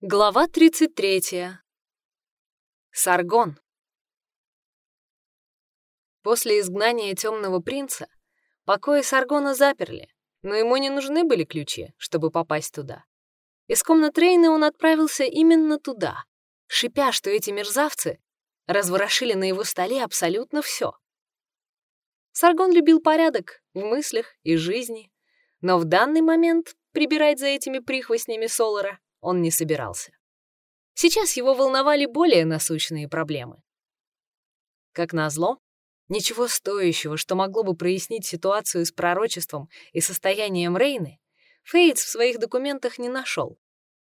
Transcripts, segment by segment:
Глава 33. Саргон. После изгнания темного принца покои Саргона заперли, но ему не нужны были ключи, чтобы попасть туда. Из комнаты Рейны он отправился именно туда, шипя, что эти мерзавцы разворошили на его столе абсолютно все. Саргон любил порядок в мыслях и жизни, но в данный момент прибирать за этими прихвостнями Солара он не собирался. Сейчас его волновали более насущные проблемы. Как назло, ничего стоящего, что могло бы прояснить ситуацию с пророчеством и состоянием Рейны, Фейтс в своих документах не нашел.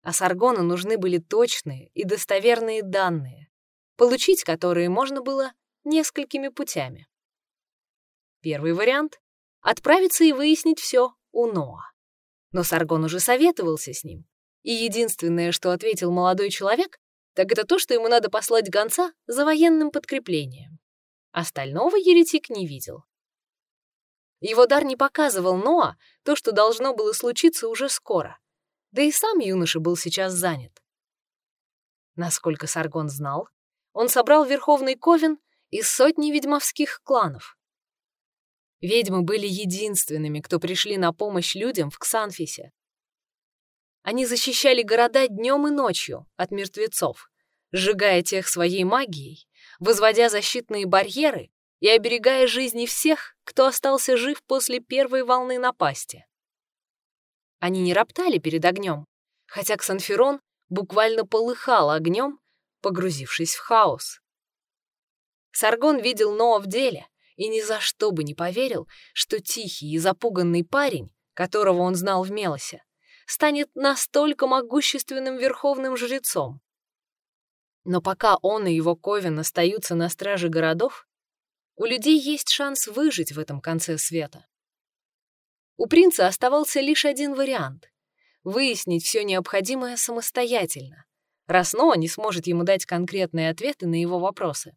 А Саргону нужны были точные и достоверные данные, получить которые можно было несколькими путями. Первый вариант — отправиться и выяснить все у Ноа. Но Саргон уже советовался с ним, и единственное, что ответил молодой человек, так это то, что ему надо послать гонца за военным подкреплением. Остального еретик не видел. Его дар не показывал Ноа то, что должно было случиться уже скоро. Да и сам юноша был сейчас занят. Насколько Саргон знал, он собрал Верховный Ковен из сотни ведьмовских кланов. Ведьмы были единственными, кто пришли на помощь людям в Ксанфисе, они защищали города днем и ночью от мертвецов, сжигая тех своей магией, возводя защитные барьеры и оберегая жизни всех, кто остался жив после первой волны напасти. Они не роптали перед огнем, хотя Ксанферон буквально полыхал огнем, погрузившись в хаос. Саргон видел Ноа в деле и ни за что бы не поверил, что тихий и запуганный парень, которого он знал в Мелосе, станет настолько могущественным верховным жрецом. Но пока он и его Ковен остаются на страже городов, у людей есть шанс выжить в этом конце света. У принца оставался лишь один вариант — выяснить все необходимое самостоятельно, раз Ноа не сможет ему дать конкретные ответы на его вопросы.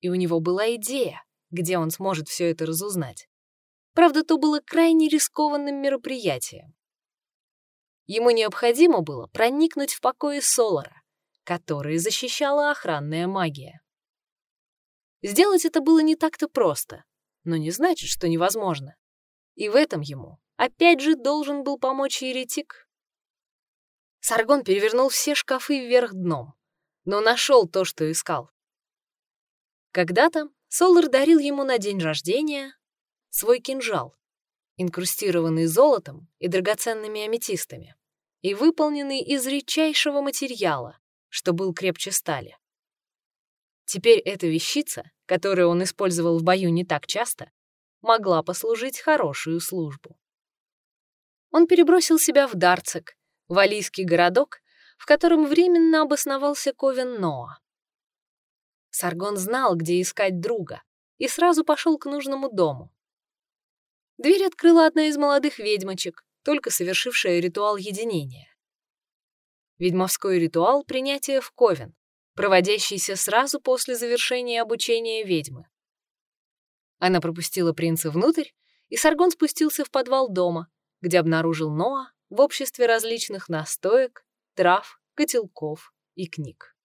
И у него была идея, где он сможет все это разузнать. Правда, то было крайне рискованным мероприятием. Ему необходимо было проникнуть в покои Солара, которые защищала охранная магия. Сделать это было не так-то просто, но не значит, что невозможно. И в этом ему опять же должен был помочь еретик. Саргон перевернул все шкафы вверх дном, но нашел то, что искал. Когда-то Солар дарил ему на день рождения свой кинжал, инкрустированный золотом и драгоценными аметистами, и выполненный из редчайшего материала, что был крепче стали. Теперь эта вещица, которую он использовал в бою не так часто, могла послужить хорошую службу. Он перебросил себя в Дарцик, валийский городок, в котором временно обосновался Ковен Ноа. Саргон знал, где искать друга, и сразу пошел к нужному дому. Дверь открыла одна из молодых ведьмочек, только совершившая ритуал единения. Ведьмовской ритуал принятия в Ковен, проводящийся сразу после завершения обучения ведьмы. Она пропустила принца внутрь, и Саргон спустился в подвал дома, где обнаружил Ноа в обществе различных настоек, трав, котелков и книг.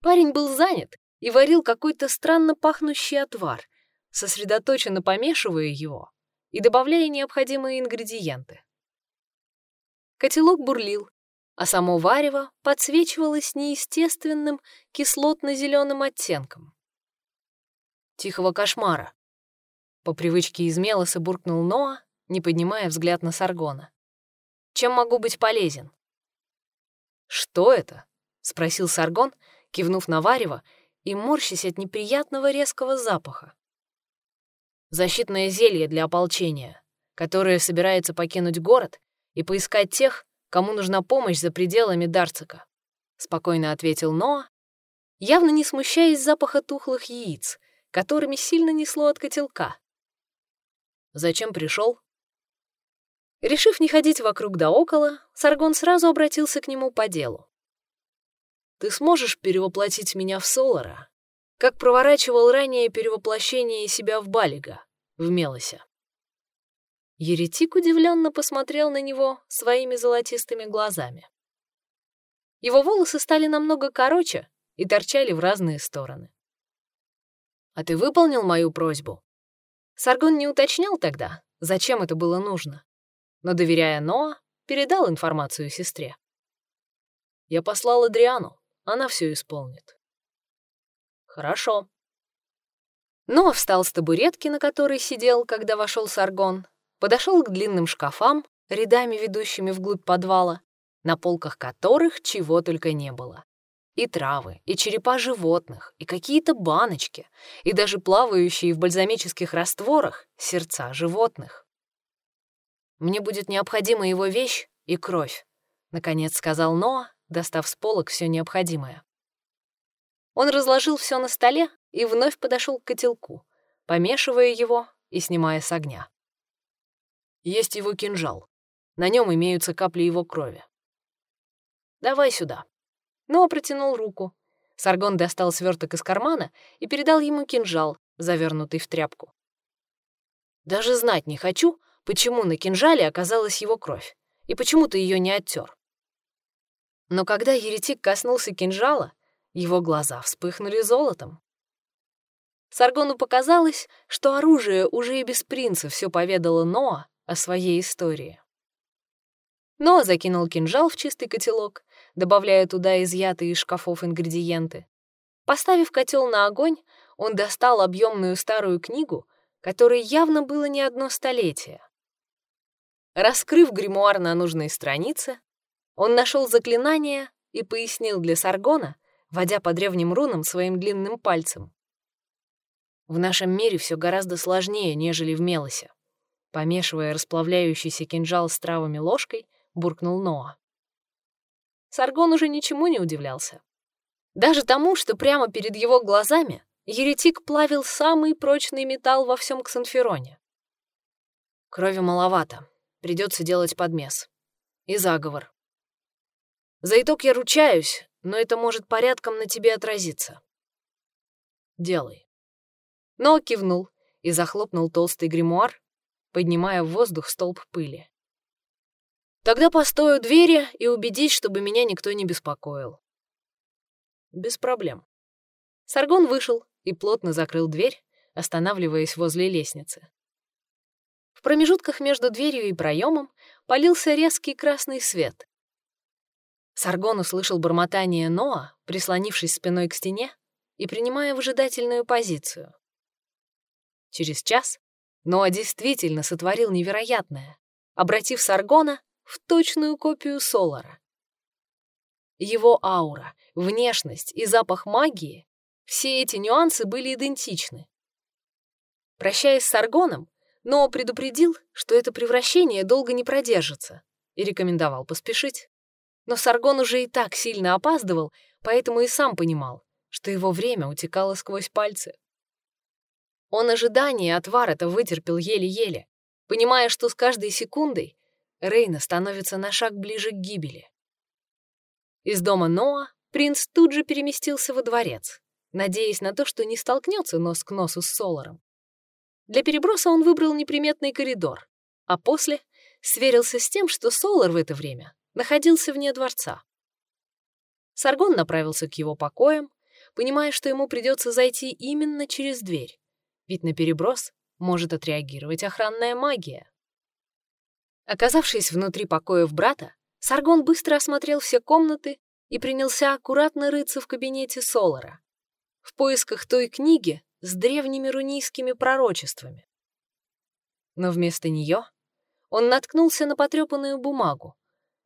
Парень был занят и варил какой-то странно пахнущий отвар — сосредоточенно помешивая его и добавляя необходимые ингредиенты. Котелок бурлил, а само варево подсвечивалось неестественным кислотно-зеленым оттенком. Тихого кошмара. По привычке из Мелоса буркнул Ноа, не поднимая взгляд на Саргона. «Чем могу быть полезен?» «Что это?» — спросил Саргон, кивнув на варево и морщась от неприятного резкого запаха. Защитное зелье для ополчения, которое собирается покинуть город и поискать тех, кому нужна помощь за пределами Дарцика», — спокойно ответил Ноа, явно не смущаясь запаха тухлых яиц, которыми сильно несло от котелка. «Зачем пришел? Решив не ходить вокруг да около, Саргон сразу обратился к нему по делу. «Ты сможешь перевоплотить меня в Солара как проворачивал ранее перевоплощение себя в Балига, в Мелосе. Еретик удивленно посмотрел на него своими золотистыми глазами. Его волосы стали намного короче и торчали в разные стороны. «А ты выполнил мою просьбу?» Саргон не уточнял тогда, зачем это было нужно, но, доверяя Ноа, передал информацию сестре. «Я послал Адриану, она все исполнит». «Хорошо». Ноа встал с табуретки, на которой сидел, когда вошел Саргон, подошел к длинным шкафам, рядами ведущими вглубь подвала, на полках которых чего только не было. И травы, и черепа животных, и какие-то баночки, и даже плавающие в бальзамических растворах сердца животных. «Мне будет необходима его вещь и кровь», — наконец сказал Ноа, достав с полок все необходимое. Он разложил все на столе и вновь подошел к котелку, помешивая его и снимая с огня. Есть его кинжал. На нем имеются капли его крови. «Давай сюда». Ноа протянул руку. Саргон достал сверток из кармана и передал ему кинжал, завернутый в тряпку. «Даже знать не хочу, почему на кинжале оказалась его кровь, и почему ты ее не оттер. Но когда еретик коснулся кинжала, его глаза вспыхнули золотом. Саргону показалось, что оружие уже и без принца все поведало Ноа о своей истории. Ноа закинул кинжал в чистый котелок, добавляя туда изъятые из шкафов ингредиенты. Поставив котел на огонь, он достал объемную старую книгу, которой явно было не одно столетие. Раскрыв гримуар на нужной странице, он нашел заклинание и пояснил для Саргона, водя по древним рунам своим длинным пальцем. В нашем мире все гораздо сложнее, нежели в Мелосе. Помешивая расплавляющийся кинжал с травами ложкой, буркнул Ноа. Саргон уже ничему не удивлялся. Даже тому, что прямо перед его глазами еретик плавил самый прочный металл во всем Ксанфероне. Крови маловато, придется делать подмес. И заговор. За итог я ручаюсь, но это может порядком на тебе отразиться. Делай. Но кивнул и захлопнул толстый гримуар, поднимая в воздух столб пыли. Тогда постой у двери и убедись, чтобы меня никто не беспокоил. Без проблем. Саргон вышел и плотно закрыл дверь, останавливаясь возле лестницы. В промежутках между дверью и проемом полился резкий красный свет. Саргон услышал бормотание Ноа, прислонившись спиной к стене и принимая выжидательную позицию. Через час Ноа действительно сотворил невероятное, обратив Саргона в точную копию Солара. Его аура, внешность и запах магии — все эти нюансы были идентичны. Прощаясь с Саргоном, Ноа предупредил, что это превращение долго не продержится, и рекомендовал поспешить. Но Саргон уже и так сильно опаздывал, поэтому и сам понимал, что его время утекало сквозь пальцы. Он ожидание от Варета вытерпел еле-еле, понимая, что с каждой секундой Рейна становится на шаг ближе к гибели. Из дома Ноа принц тут же переместился во дворец, надеясь на то, что не столкнется нос к носу с Соларом. Для переброса он выбрал неприметный коридор, а после сверился с тем, что Солар в это время находился вне дворца. Саргон направился к его покоям, понимая, что ему придется зайти именно через дверь, ведь на переброс может отреагировать охранная магия. Оказавшись внутри покоев брата, Саргон быстро осмотрел все комнаты и принялся аккуратно рыться в кабинете Солара, в поисках той книги с древними рунийскими пророчествами. Но вместо нее он наткнулся на потрепанную бумагу,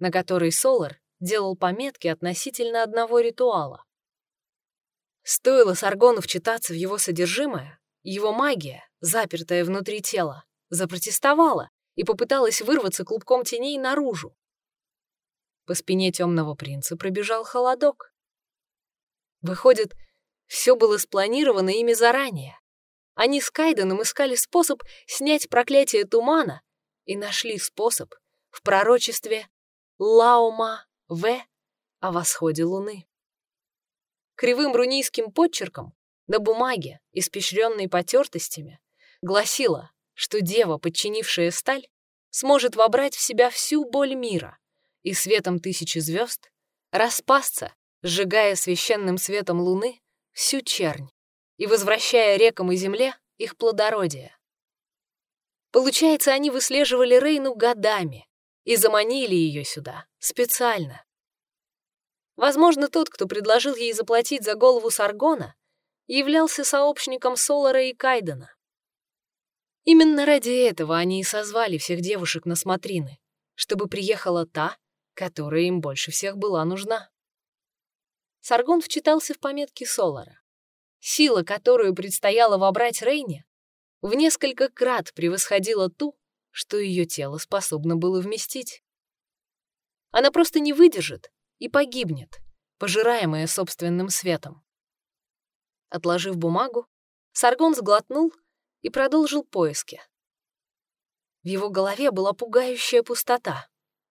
на которой Солар делал пометки относительно одного ритуала. Стоило Саргону вчитаться в его содержимое, его магия, запертая внутри тела, запротестовала и попыталась вырваться клубком теней наружу. По спине темного принца пробежал холодок. Выходит, все было спланировано ими заранее. Они с Кайденом искали способ снять проклятие тумана и нашли способ в пророчестве Лаума В о восходе луны. Кривым рунийским подчерком на бумаге, испещренной потертостями, гласило что дева, подчинившая сталь, сможет вобрать в себя всю боль мира и светом тысячи звезд распасться, сжигая священным светом луны всю чернь и возвращая рекам и земле их плодородие. Получается, они выслеживали Рейну годами и заманили ее сюда специально. Возможно, тот, кто предложил ей заплатить за голову Саргона, являлся сообщником Солара и Кайдена. Именно ради этого они и созвали всех девушек на смотрины, чтобы приехала та, которая им больше всех была нужна. Саргон вчитался в пометки Солара. Сила, которую предстояло вобрать Рейне, в несколько крат превосходила ту, что ее тело способно было вместить. Она просто не выдержит и погибнет, пожираемая собственным светом. Отложив бумагу, Саргон сглотнул и продолжил поиски. В его голове была пугающая пустота.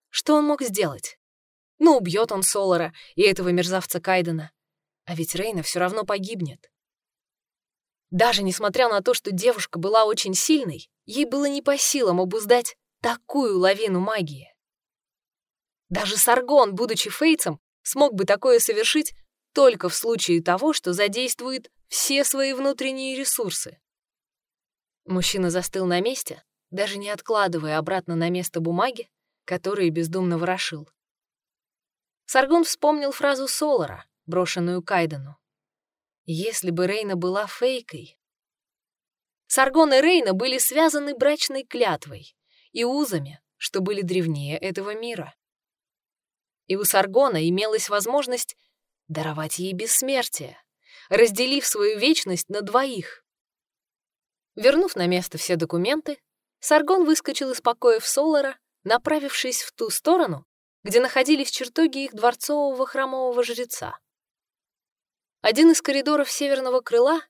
Что он мог сделать? Ну, убьет он Солара и этого мерзавца Кайдена. А ведь Рейна все равно погибнет. Даже несмотря на то, что девушка была очень сильной, ей было не по силам обуздать такую лавину магии. Даже Саргон, будучи фейцем, смог бы такое совершить только в случае того, что задействует все свои внутренние ресурсы. Мужчина застыл на месте, даже не откладывая обратно на место бумаги, которые бездумно ворошил. Саргон вспомнил фразу Солара, брошенную Кайдену. «Если бы Рейна была фейкой...» Саргон и Рейна были связаны брачной клятвой и узами, что были древнее этого мира. И у Саргона имелась возможность даровать ей бессмертие, разделив свою вечность на двоих. Вернув на место все документы, Саргон выскочил из покоев Солара, направившись в ту сторону, где находились чертоги их дворцового храмового жреца. Один из коридоров северного крыла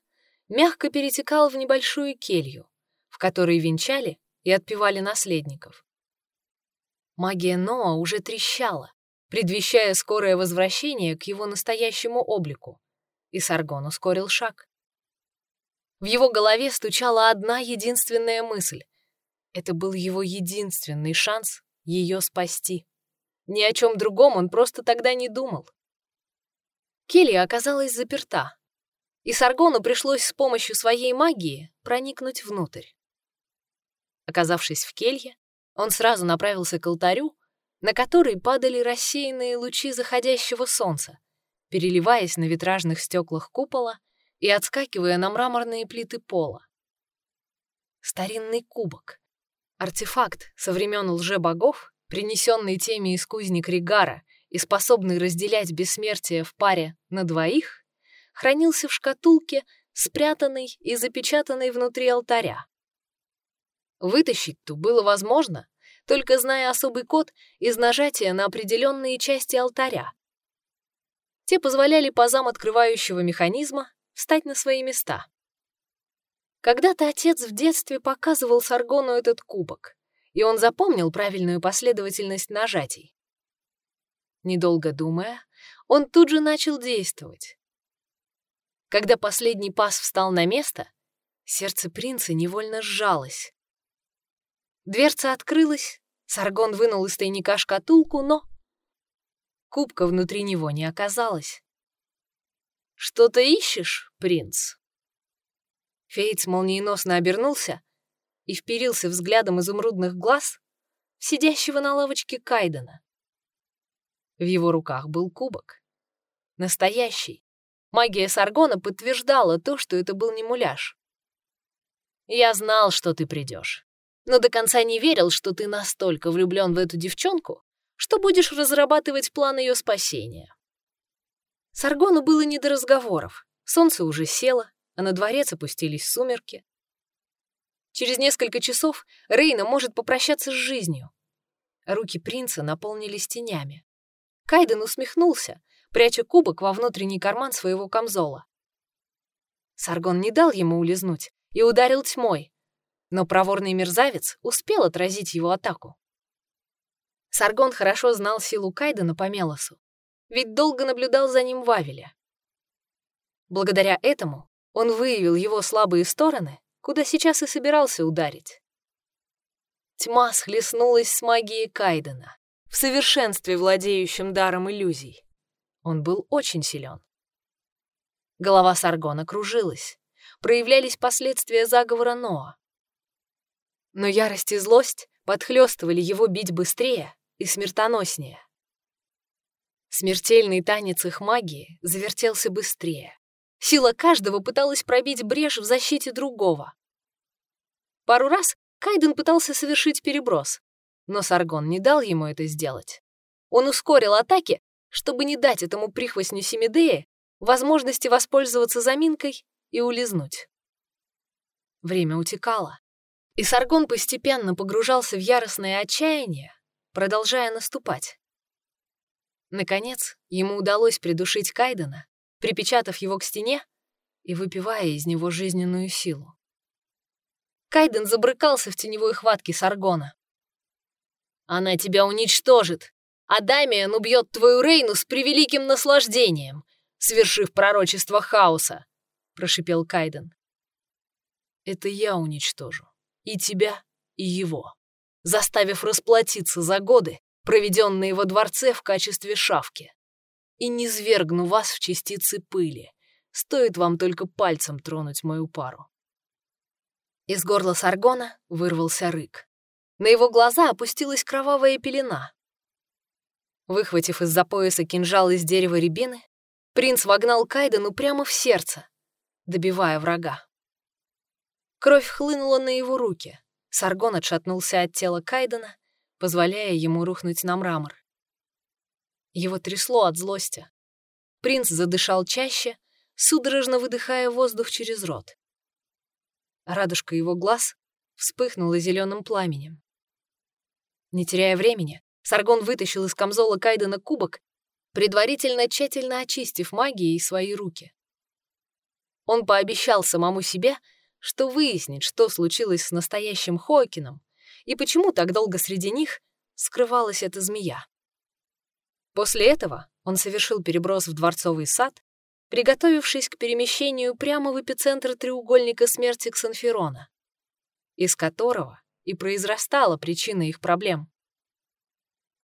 мягко перетекал в небольшую келью, в которой венчали и отпевали наследников. Магия Ноа уже трещала, предвещая скорое возвращение к его настоящему облику, и Саргон ускорил шаг. В его голове стучала одна единственная мысль. Это был его единственный шанс ее спасти. Ни о чем другом он просто тогда не думал. Келья оказалась заперта, и Саргону пришлось с помощью своей магии проникнуть внутрь. Оказавшись в келье, он сразу направился к алтарю, на который падали рассеянные лучи заходящего солнца, переливаясь на витражных стеклах купола и отскакивая на мраморные плиты пола. Старинный кубок. Артефакт со времен лже-богов, принесенный теми из кузник Ригара и способный разделять бессмертие в паре на двоих, хранился в шкатулке, спрятанной и запечатанной внутри алтаря. Вытащить ту было возможно, только зная особый код из нажатия на определенные части алтаря. Те позволяли пазам открывающего механизма встать на свои места. Когда-то отец в детстве показывал Саргону этот кубок, и он запомнил правильную последовательность нажатий. Недолго думая, он тут же начал действовать. Когда последний пас встал на место, сердце принца невольно сжалось. Дверца открылась, Саргон вынул из тайника шкатулку, но... Кубка внутри него не оказалось. «Что-то ищешь, принц?» Фейтс молниеносно обернулся и вперился взглядом изумрудных глаз сидящего на лавочке Кайдена. В его руках был кубок. Настоящий. Магия Саргона подтверждала то, что это был не муляж. «Я знал, что ты придешь но до конца не верил, что ты настолько влюблен в эту девчонку, что будешь разрабатывать план ее спасения. Саргону было не до разговоров. Солнце уже село, а на дворец опустились сумерки. Через несколько часов Рейна может попрощаться с жизнью. Руки принца наполнились тенями. Кайден усмехнулся, пряча кубок во внутренний карман своего камзола. Саргон не дал ему улизнуть и ударил тьмой, но проворный мерзавец успел отразить его атаку. Саргон хорошо знал силу Кайдена по Мелосу, ведь долго наблюдал за ним в Авеле. Благодаря этому он выявил его слабые стороны, куда сейчас и собирался ударить. Тьма схлестнулась с магией Кайдена, в совершенстве владеющим даром иллюзий. Он был очень силен. Голова Саргона кружилась. Проявлялись последствия заговора Ноа. Но ярость и злость подхлестывали его бить быстрее и смертоноснее. Смертельный танец их магии завертелся быстрее. Сила каждого пыталась пробить брешь в защите другого. Пару раз Кайден пытался совершить переброс, но Саргон не дал ему это сделать. Он ускорил атаки, чтобы не дать этому прихвостню Семидея возможности воспользоваться заминкой и улизнуть. Время утекало, и Саргон постепенно погружался в яростное отчаяние, продолжая наступать. Наконец, ему удалось придушить Кайдена, припечатав его к стене и выпивая из него жизненную силу. Кайден забрыкался в теневой хватке Саргона. «Она тебя уничтожит, а Дамиан убьет твою Рейну с превеликим наслаждением, свершив пророчество хаоса», — прошипел Кайден. «Это я уничтожу. И тебя, и его, заставив расплатиться за годы, проведенные во дворце в качестве шавки. И не свергну вас в частицы пыли. Стоит вам только пальцем тронуть мою пару. Из горла Саргона вырвался рык. На его глаза опустилась кровавая пелена. Выхватив из-за пояса кинжал из дерева рябины, принц вогнал Кайдену прямо в сердце, добивая врага. Кровь хлынула на его руки. Саргон отшатнулся от тела Кайдена, позволяя ему рухнуть на мрамор. Его трясло от злости. Принц задышал чаще, судорожно выдыхая воздух через рот. Радужка его глаз вспыхнула зеленым пламенем. Не теряя времени, Саргон вытащил из камзола Кайдена кубок, предварительно тщательно очистив магией свои руки. Он пообещал самому себе, что выяснит, что случилось с настоящим Хокином и почему так долго среди них скрывалась эта змея. После этого он совершил переброс в дворцовый сад приготовившись к перемещению прямо в эпицентр треугольника смерти Ксанферона, из которого и произрастала причина их проблем.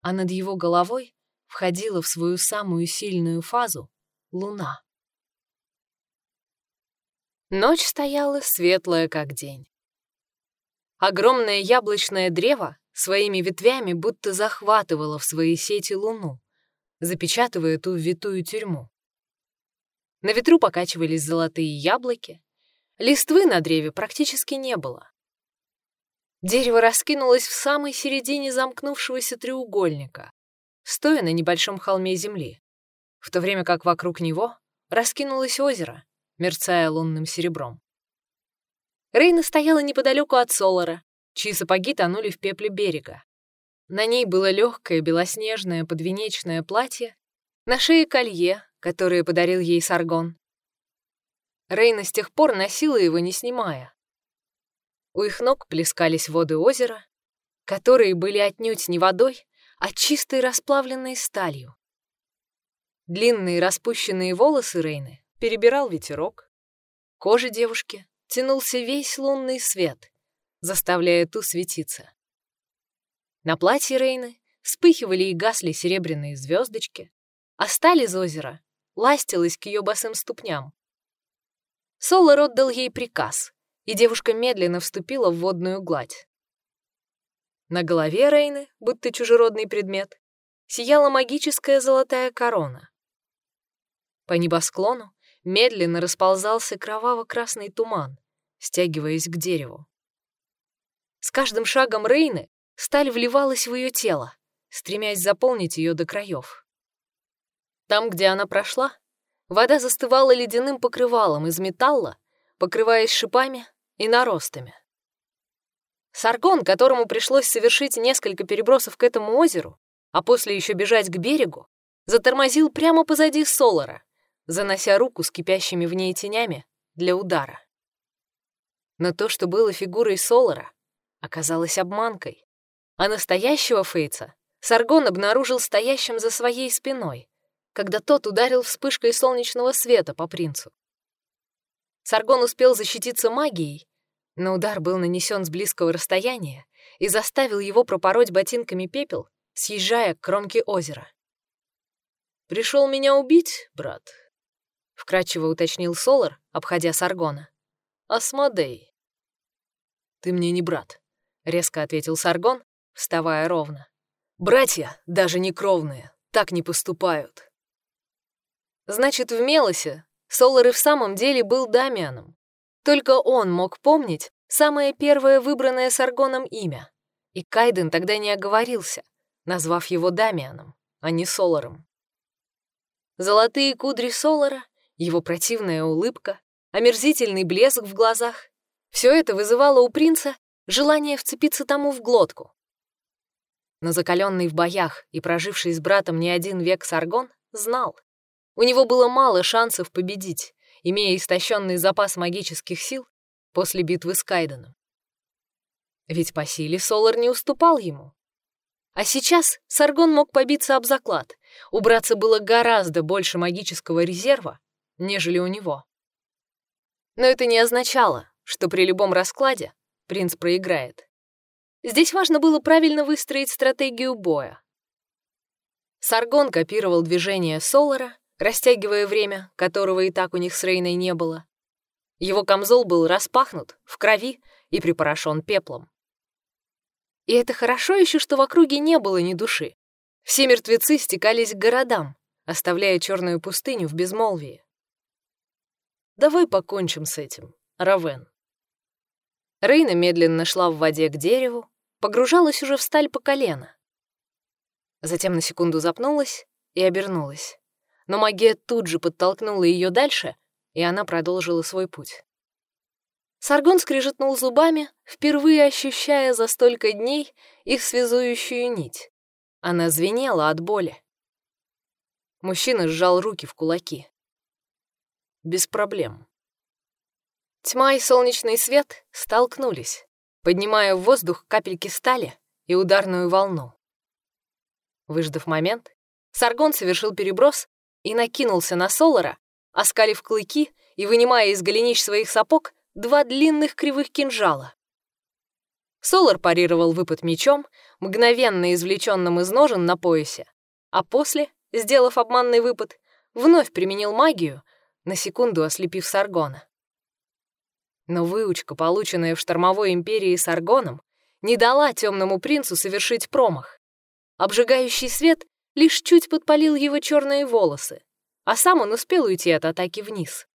А над его головой входила в свою самую сильную фазу луна. Ночь стояла светлая, как день. Огромное яблочное древо своими ветвями будто захватывало в свои сети луну, запечатывая ту витую тюрьму. На ветру покачивались золотые яблоки. Листвы на древе практически не было. Дерево раскинулось в самой середине замкнувшегося треугольника, стоя на небольшом холме земли, в то время как вокруг него раскинулось озеро, мерцая лунным серебром. Рейна стояла неподалеку от Солара, чьи сапоги тонули в пепле берега. На ней было легкое белоснежное подвенечное платье, на шее колье, которые подарил ей Саргон. Рейна с тех пор носила его, не снимая. У их ног плескались воды озера, которые были отнюдь не водой, а чистой расплавленной сталью. Длинные распущенные волосы Рейны перебирал ветерок. Кожа девушки тянулся весь лунный свет, заставляя ту светиться. На платье Рейны вспыхивали и гасли серебряные звездочки, а сталь из озера ластилась к ее босым ступням. Солар отдал ей приказ, и девушка медленно вступила в водную гладь. На голове Рейны, будто чужеродный предмет, сияла магическая золотая корона. По небосклону медленно расползался кроваво-красный туман, стягиваясь к дереву. С каждым шагом Рейны сталь вливалась в ее тело, стремясь заполнить ее до краев. Там, где она прошла, вода застывала ледяным покрывалом из металла, покрываясь шипами и наростами. Саргон, которому пришлось совершить несколько перебросов к этому озеру, а после еще бежать к берегу, затормозил прямо позади Солара, занося руку с кипящими в ней тенями для удара. Но то, что было фигурой Солара, оказалось обманкой, а настоящего Фейца Саргон обнаружил стоящим за своей спиной, когда тот ударил вспышкой солнечного света по принцу. Саргон успел защититься магией, но удар был нанесен с близкого расстояния и заставил его пропороть ботинками пепел, съезжая к кромке озера. «Пришел меня убить, брат?» — вкратчиво уточнил Солар, обходя Саргона. «Асмодей». «Ты мне не брат», — резко ответил Саргон, вставая ровно. «Братья, даже не кровные, так не поступают». Значит, в Мелосе Солар и в самом деле был Дамианом. Только он мог помнить самое первое выбранное Саргоном имя. И Кайден тогда не оговорился, назвав его Дамианом, а не Соларом. Золотые кудри Солара, его противная улыбка, омерзительный блеск в глазах — все это вызывало у принца желание вцепиться тому в глотку. Но закаленный в боях и проживший с братом не один век Саргон знал, у него было мало шансов победить, имея истощенный запас магических сил после битвы с Кайденом. Ведь по силе Солар не уступал ему. А сейчас Саргон мог побиться об заклад. Убраться было гораздо больше магического резерва, нежели у него. Но это не означало, что при любом раскладе принц проиграет. Здесь важно было правильно выстроить стратегию боя. Саргон копировал движения Солара, растягивая время, которого и так у них с Рейной не было. Его камзол был распахнут, в крови и припорошен пеплом. И это хорошо еще, что в округе не было ни души. Все мертвецы стекались к городам, оставляя черную пустыню в безмолвии. «Давай покончим с этим, Равен». Рейна медленно шла в воде к дереву, погружалась уже в сталь по колено. Затем на секунду запнулась и обернулась но магия тут же подтолкнула ее дальше, и она продолжила свой путь. Саргон скрежетнул зубами, впервые ощущая за столько дней их связующую нить. Она звенела от боли. Мужчина сжал руки в кулаки. Без проблем. Тьма и солнечный свет столкнулись, поднимая в воздух капельки стали и ударную волну. Выждав момент, Саргон совершил переброс и накинулся на Солара, оскалив клыки и вынимая из голенищ своих сапог два длинных кривых кинжала. Солар парировал выпад мечом, мгновенно извлеченным из ножен на поясе, а после, сделав обманный выпад, вновь применил магию, на секунду ослепив Саргона. Но выучка, полученная в штормовой империи Саргоном, не дала темному принцу совершить промах. Обжигающий свет лишь чуть подпалил его черные волосы, а сам он успел уйти от атаки вниз.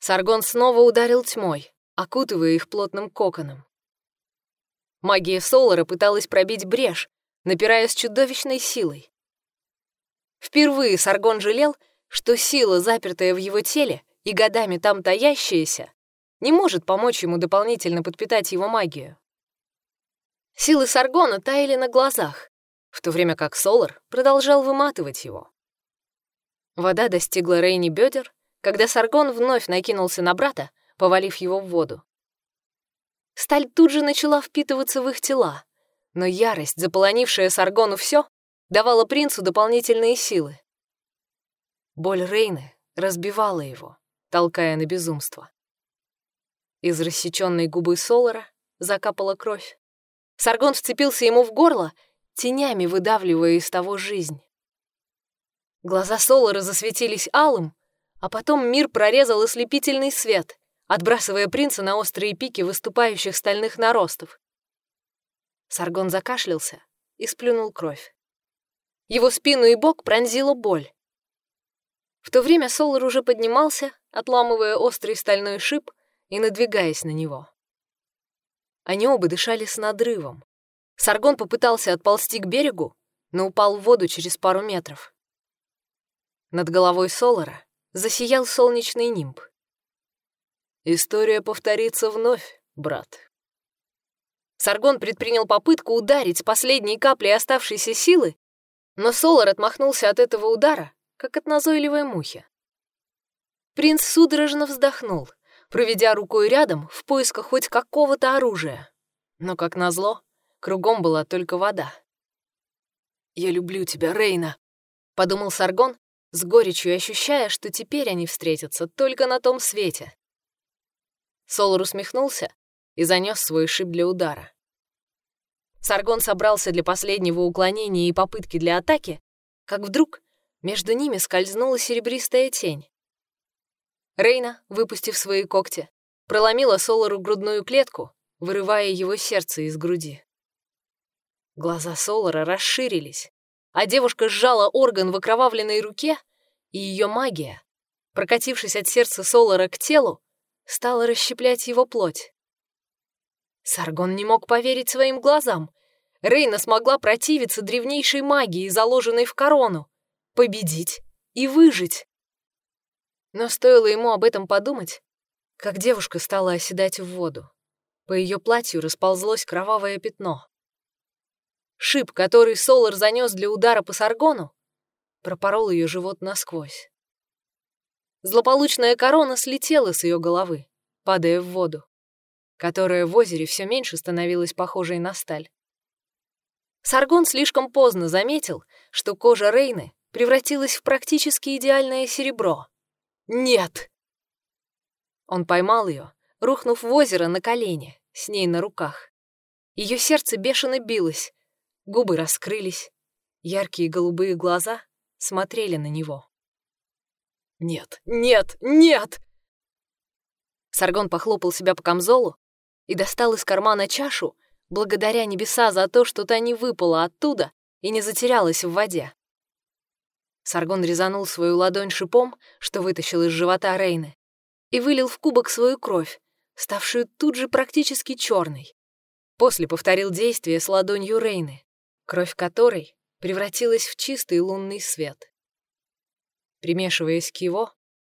Саргон снова ударил тьмой, окутывая их плотным коконом. Магия Солара пыталась пробить брешь, напирая с чудовищной силой. Впервые Саргон жалел, что сила, запертая в его теле и годами там таящаяся, не может помочь ему дополнительно подпитать его магию. Силы Саргона таяли на глазах, в то время как Солар продолжал выматывать его. Вода достигла Рейни бедер, когда Саргон вновь накинулся на брата, повалив его в воду. Сталь тут же начала впитываться в их тела, но ярость, заполонившая Саргону все, давала принцу дополнительные силы. Боль Рейны разбивала его, толкая на безумство. Из рассеченной губы Солара закапала кровь. Саргон вцепился ему в горло тенями выдавливая из того жизнь. Глаза Солара засветились алым, а потом мир прорезал ослепительный свет, отбрасывая принца на острые пики выступающих стальных наростов. Саргон закашлялся и сплюнул кровь. Его спину и бок пронзила боль. В то время Солар уже поднимался, отламывая острый стальной шип и надвигаясь на него. Они оба дышали с надрывом. Саргон попытался отползти к берегу, но упал в воду через пару метров. Над головой Солара засиял солнечный нимб. «История повторится вновь, брат». Саргон предпринял попытку ударить последней каплей оставшейся силы, но Солар отмахнулся от этого удара, как от назойливой мухи. Принц судорожно вздохнул, проведя рукой рядом в поисках хоть какого-то оружия. Но, как назло, Кругом была только вода. «Я люблю тебя, Рейна», — подумал Саргон, с горечью ощущая, что теперь они встретятся только на том свете. Солар усмехнулся и занес свой шип для удара. Саргон собрался для последнего уклонения и попытки для атаки, как вдруг Между ними скользнула серебристая тень. Рейна, выпустив свои когти, проломила Солару грудную клетку, вырывая его сердце из груди. Глаза Солара расширились, а девушка сжала орган в окровавленной руке, и ее магия, прокатившись от сердца Солара к телу, стала расщеплять его плоть. Саргон не мог поверить своим глазам. Рейна смогла противиться древнейшей магии, заложенной в корону, победить и выжить. Но стоило ему об этом подумать, как девушка стала оседать в воду. По ее платью расползлось кровавое пятно. Шип, который Солар занес для удара по Саргону, пропорол ее живот насквозь. Злополучная корона слетела с ее головы, падая в воду, которая в озере все меньше становилась похожей на сталь. Саргон слишком поздно заметил, что кожа Рейны превратилась в практически идеальное серебро. «Нет!» Он поймал ее, рухнув в озеро на колени, с ней на руках. Ее сердце бешено билось, губы раскрылись, яркие голубые глаза смотрели на него. «Нет, нет, нет!» Саргон похлопал себя по камзолу и достал из кармана чашу, благодаря небеса за то, что та не выпала оттуда и не затерялась в воде. Саргон резанул свою ладонь шипом, что вытащил из живота Рейны, и вылил в кубок свою кровь, ставшую тут же практически черной. После повторил действие с ладонью Рейны, кровь которой превратилась в чистый лунный свет. Примешиваясь к его,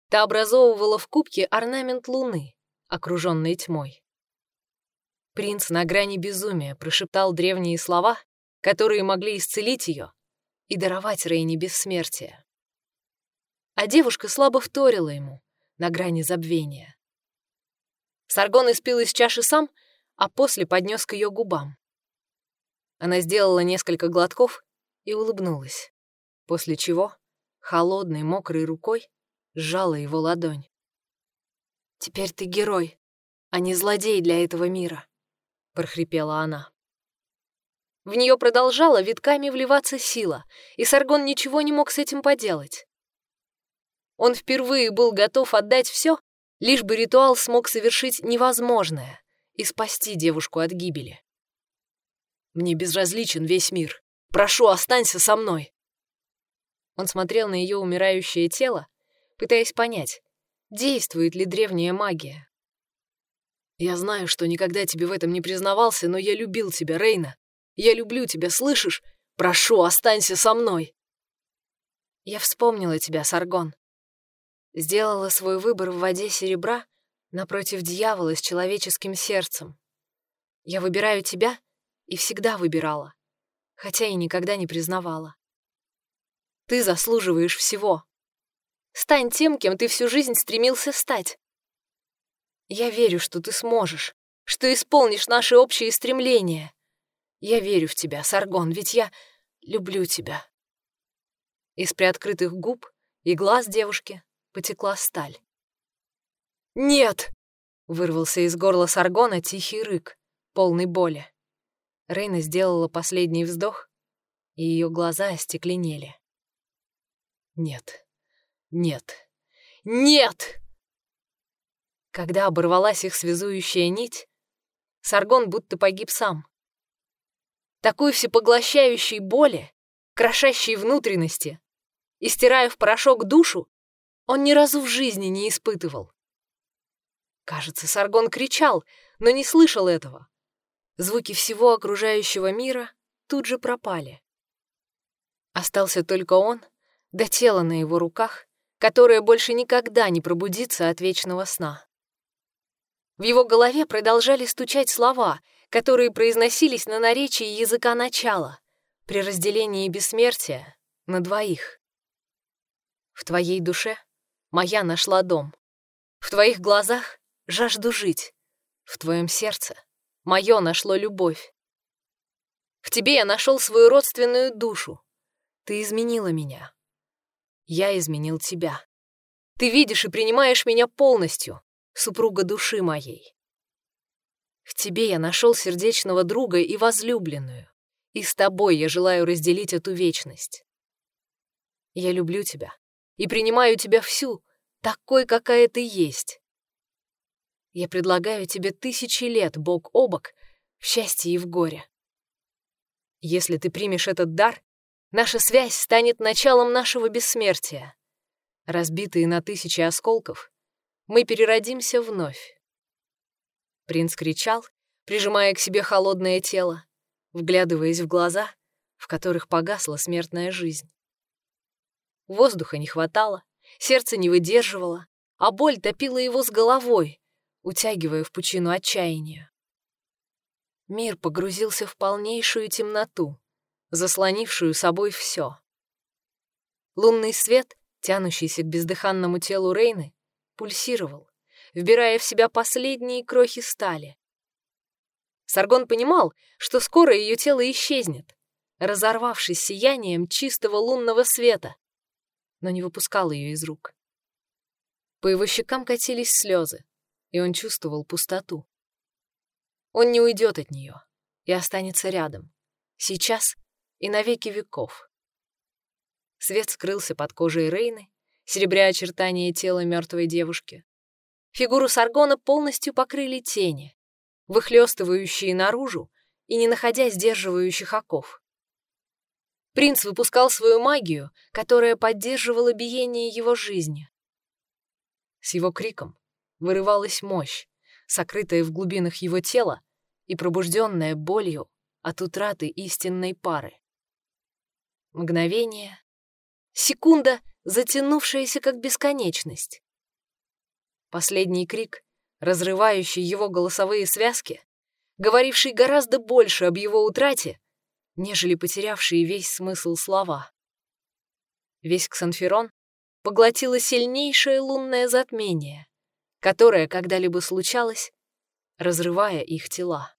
та образовывала в кубке орнамент луны, окруженной тьмой. Принц на грани безумия прошептал древние слова, которые могли исцелить ее и даровать Рейне бессмертие. А девушка слабо вторила ему, на грани забвения. Саргон испил из чаши сам, а после поднес к ее губам. Она сделала несколько глотков и улыбнулась, после чего холодной, мокрой рукой сжала его ладонь. «Теперь ты герой, а не злодей для этого мира», — прохрипела она. В нее продолжала витками вливаться сила, и Саргон ничего не мог с этим поделать. Он впервые был готов отдать все, лишь бы ритуал смог совершить невозможное и спасти девушку от гибели. «Мне безразличен весь мир. Прошу, останься со мной!» Он смотрел на ее умирающее тело, пытаясь понять, действует ли древняя магия. «Я знаю, что никогда тебе в этом не признавался, но я любил тебя, Рейна. Я люблю тебя, слышишь? Прошу, останься со мной!» Я вспомнила тебя, Саргон. Сделала свой выбор в воде серебра напротив дьявола с человеческим сердцем. Я выбираю тебя и всегда выбирала, хотя и никогда не признавала. Ты заслуживаешь всего. Стань тем, кем ты всю жизнь стремился стать. Я верю, что ты сможешь, что исполнишь наши общие стремления. Я верю в тебя, Саргон, ведь я люблю тебя. Из приоткрытых губ и глаз девушки потекла сталь. «Нет!» — вырвался из горла Саргона тихий рык, полный боли. Рейна сделала последний вздох, и ее глаза остекленели. «Нет, нет, нет!» Когда оборвалась их связующая нить, Саргон будто погиб сам такой всепоглощающей боли, крошащей внутренности и стирая в порошок душу, он ни разу в жизни не испытывал. Кажется, Саргон кричал, но не слышал этого. Звуки всего окружающего мира тут же пропали. Остался только он, да тело на его руках, которое больше никогда не пробудится от вечного сна. В его голове продолжали стучать слова — которые произносились на наречии языка начала, при разделении бессмертия на двоих. В твоей душе моя нашла дом. В твоих глазах жажду жить. В твоем сердце мое нашло любовь. В тебе я нашел свою родственную душу. Ты изменила меня. Я изменил тебя. Ты видишь и принимаешь меня полностью, супруга души моей. В тебе я нашел сердечного друга и возлюбленную, и с тобой я желаю разделить эту вечность. Я люблю тебя и принимаю тебя всю, такой, какая ты есть. Я предлагаю тебе тысячи лет бок о бок в счастье и в горе. Если ты примешь этот дар, наша связь станет началом нашего бессмертия. Разбитые на тысячи осколков, мы переродимся вновь. Принц кричал, прижимая к себе холодное тело, вглядываясь в глаза, в которых погасла смертная жизнь. Воздуха не хватало, сердце не выдерживало, а боль топила его с головой, утягивая в пучину отчаяния. Мир погрузился в полнейшую темноту, заслонившую собой все. Лунный свет, тянущийся к бездыханному телу Рейны, пульсировал, вбирая в себя последние крохи стали. Саргон понимал, что скоро ее тело исчезнет, разорвавшись сиянием чистого лунного света, но не выпускал ее из рук. По его щекам катились слезы, и он чувствовал пустоту. Он не уйдет от нее и останется рядом, сейчас и на веки веков. Свет скрылся под кожей Рейны, серебря очертания тела мертвой девушки. Фигуру Саргона полностью покрыли тени, выхлестывающие наружу и не находя сдерживающих оков. Принц выпускал свою магию, которая поддерживала биение его жизни. С его криком вырывалась мощь, сокрытая в глубинах его тела и пробужденная болью от утраты истинной пары. Мгновение, секунда, затянувшаяся как бесконечность. Последний крик, разрывающий его голосовые связки, говоривший гораздо больше об его утрате, нежели потерявшие весь смысл слова. Весь Ксанферон поглотило сильнейшее лунное затмение, которое когда-либо случалось, разрывая их тела.